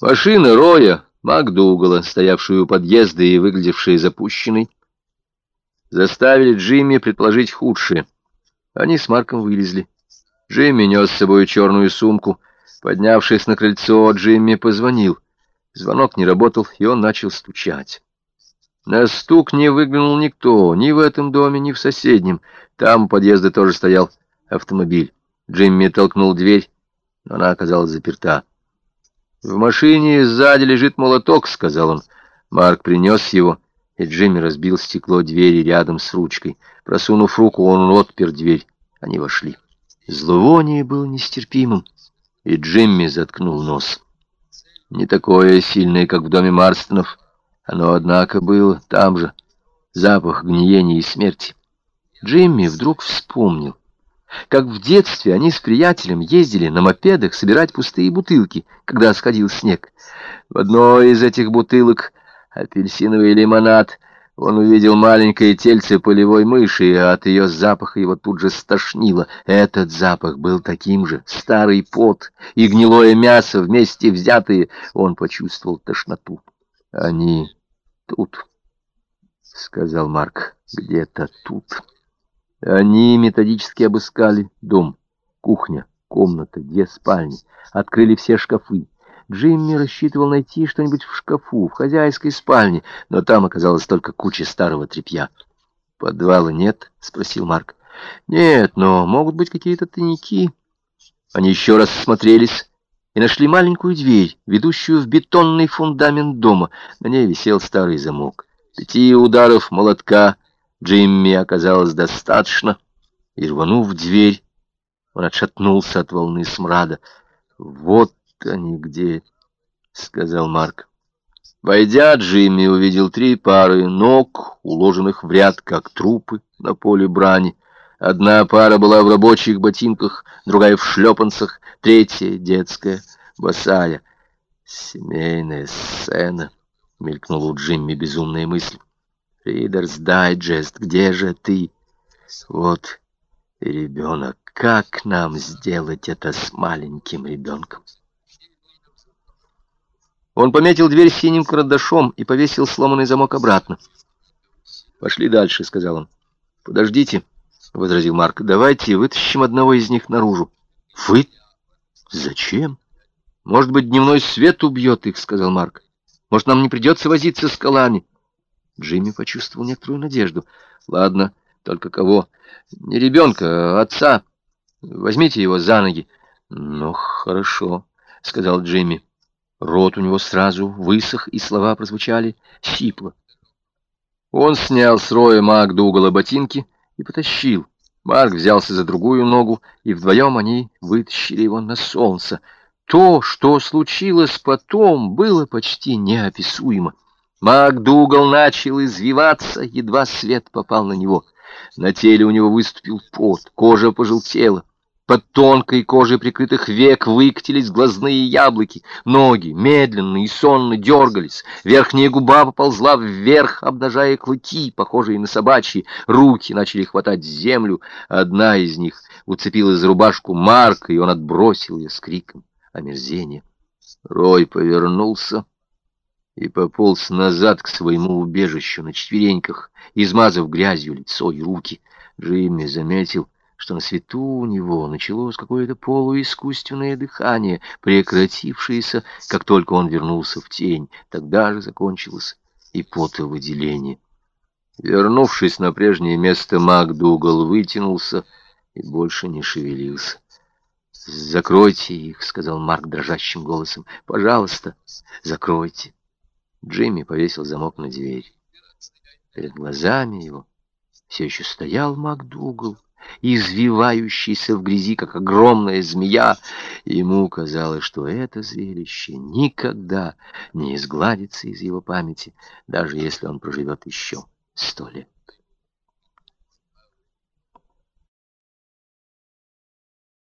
Машина Роя, МакДугала, стоявшую у подъезда и выглядевшая запущенной, заставили Джимми предположить худшее. Они с Марком вылезли. Джимми нес с собой черную сумку. Поднявшись на крыльцо, Джимми позвонил. Звонок не работал, и он начал стучать. На стук не выглянул никто, ни в этом доме, ни в соседнем. Там у подъезда тоже стоял автомобиль. Джимми толкнул дверь, но она оказалась заперта. «В машине сзади лежит молоток», — сказал он. Марк принес его, и Джимми разбил стекло двери рядом с ручкой. Просунув руку, он отпер дверь. Они вошли. Зловоние было нестерпимым, и Джимми заткнул нос. Не такое сильное, как в доме Марстонов. Оно, однако, было там же. Запах гниения и смерти. Джимми вдруг вспомнил, как в детстве они с приятелем ездили на мопедах собирать пустые бутылки, когда сходил снег. В одной из этих бутылок апельсиновый лимонад. Он увидел маленькое тельце полевой мыши, и от ее запаха его тут же стошнило. Этот запах был таким же. Старый пот и гнилое мясо вместе взятые. Он почувствовал тошноту. «Они тут», — сказал Марк, — «где-то тут». Они методически обыскали дом, кухня, комната, две спальни, открыли все шкафы. Джимми рассчитывал найти что-нибудь в шкафу, в хозяйской спальне, но там оказалась только куча старого тряпья. «Подвала нет?» — спросил Марк. «Нет, но могут быть какие-то тайники». Они еще раз осмотрелись и нашли маленькую дверь, ведущую в бетонный фундамент дома. На ней висел старый замок. Пяти ударов молотка Джимми оказалось достаточно, и, рванув дверь, он отшатнулся от волны смрада. «Вот они где», — сказал Марк. Войдя, Джимми увидел три пары ног, уложенных в ряд, как трупы на поле брани. Одна пара была в рабочих ботинках, другая в шлепанцах, третья — детская, босая. «Семейная сцена», — мелькнула у Джимми безумная мысль. Ридерс Дайджест, где же ты? Вот ребенок. Как нам сделать это с маленьким ребенком? Он пометил дверь синим карандашом и повесил сломанный замок обратно. «Пошли дальше», — сказал он. «Подождите», — возразил Марк. «Давайте вытащим одного из них наружу». «Вы? Зачем?» «Может быть, дневной свет убьет их», — сказал Марк. «Может, нам не придется возиться скалами?» Джимми почувствовал некоторую надежду. «Ладно, только кого? Не ребенка, а отца. Возьмите его за ноги». «Ну, хорошо», — сказал Джимми. Рот у него сразу высох, и слова прозвучали сипло. Он снял с Роя МакДугала ботинки и потащил. Марк взялся за другую ногу, и вдвоем они вытащили его на солнце. То, что случилось потом, было почти неописуемо. МакДугал начал извиваться, едва свет попал на него. На теле у него выступил пот, кожа пожелтела. Под тонкой кожей прикрытых век выкатились глазные яблоки. Ноги медленно и сонно дергались. Верхняя губа поползла вверх, обнажая клыки, похожие на собачьи. Руки начали хватать землю. Одна из них уцепилась за рубашку Марка, и он отбросил ее с криком омерзения. Рой повернулся и пополз назад к своему убежищу на четвереньках, измазав грязью лицо и руки. Джимми заметил, что на свету у него началось какое-то полуискусственное дыхание, прекратившееся, как только он вернулся в тень. Тогда же закончилось и потовыделение. Вернувшись на прежнее место, МакДугал вытянулся и больше не шевелился. «Закройте их», — сказал Марк дрожащим голосом. «Пожалуйста, закройте». Джимми повесил замок на дверь. Перед глазами его все еще стоял МакДугал, извивающийся в грязи, как огромная змея. Ему казалось, что это зрелище никогда не изгладится из его памяти, даже если он проживет еще сто лет.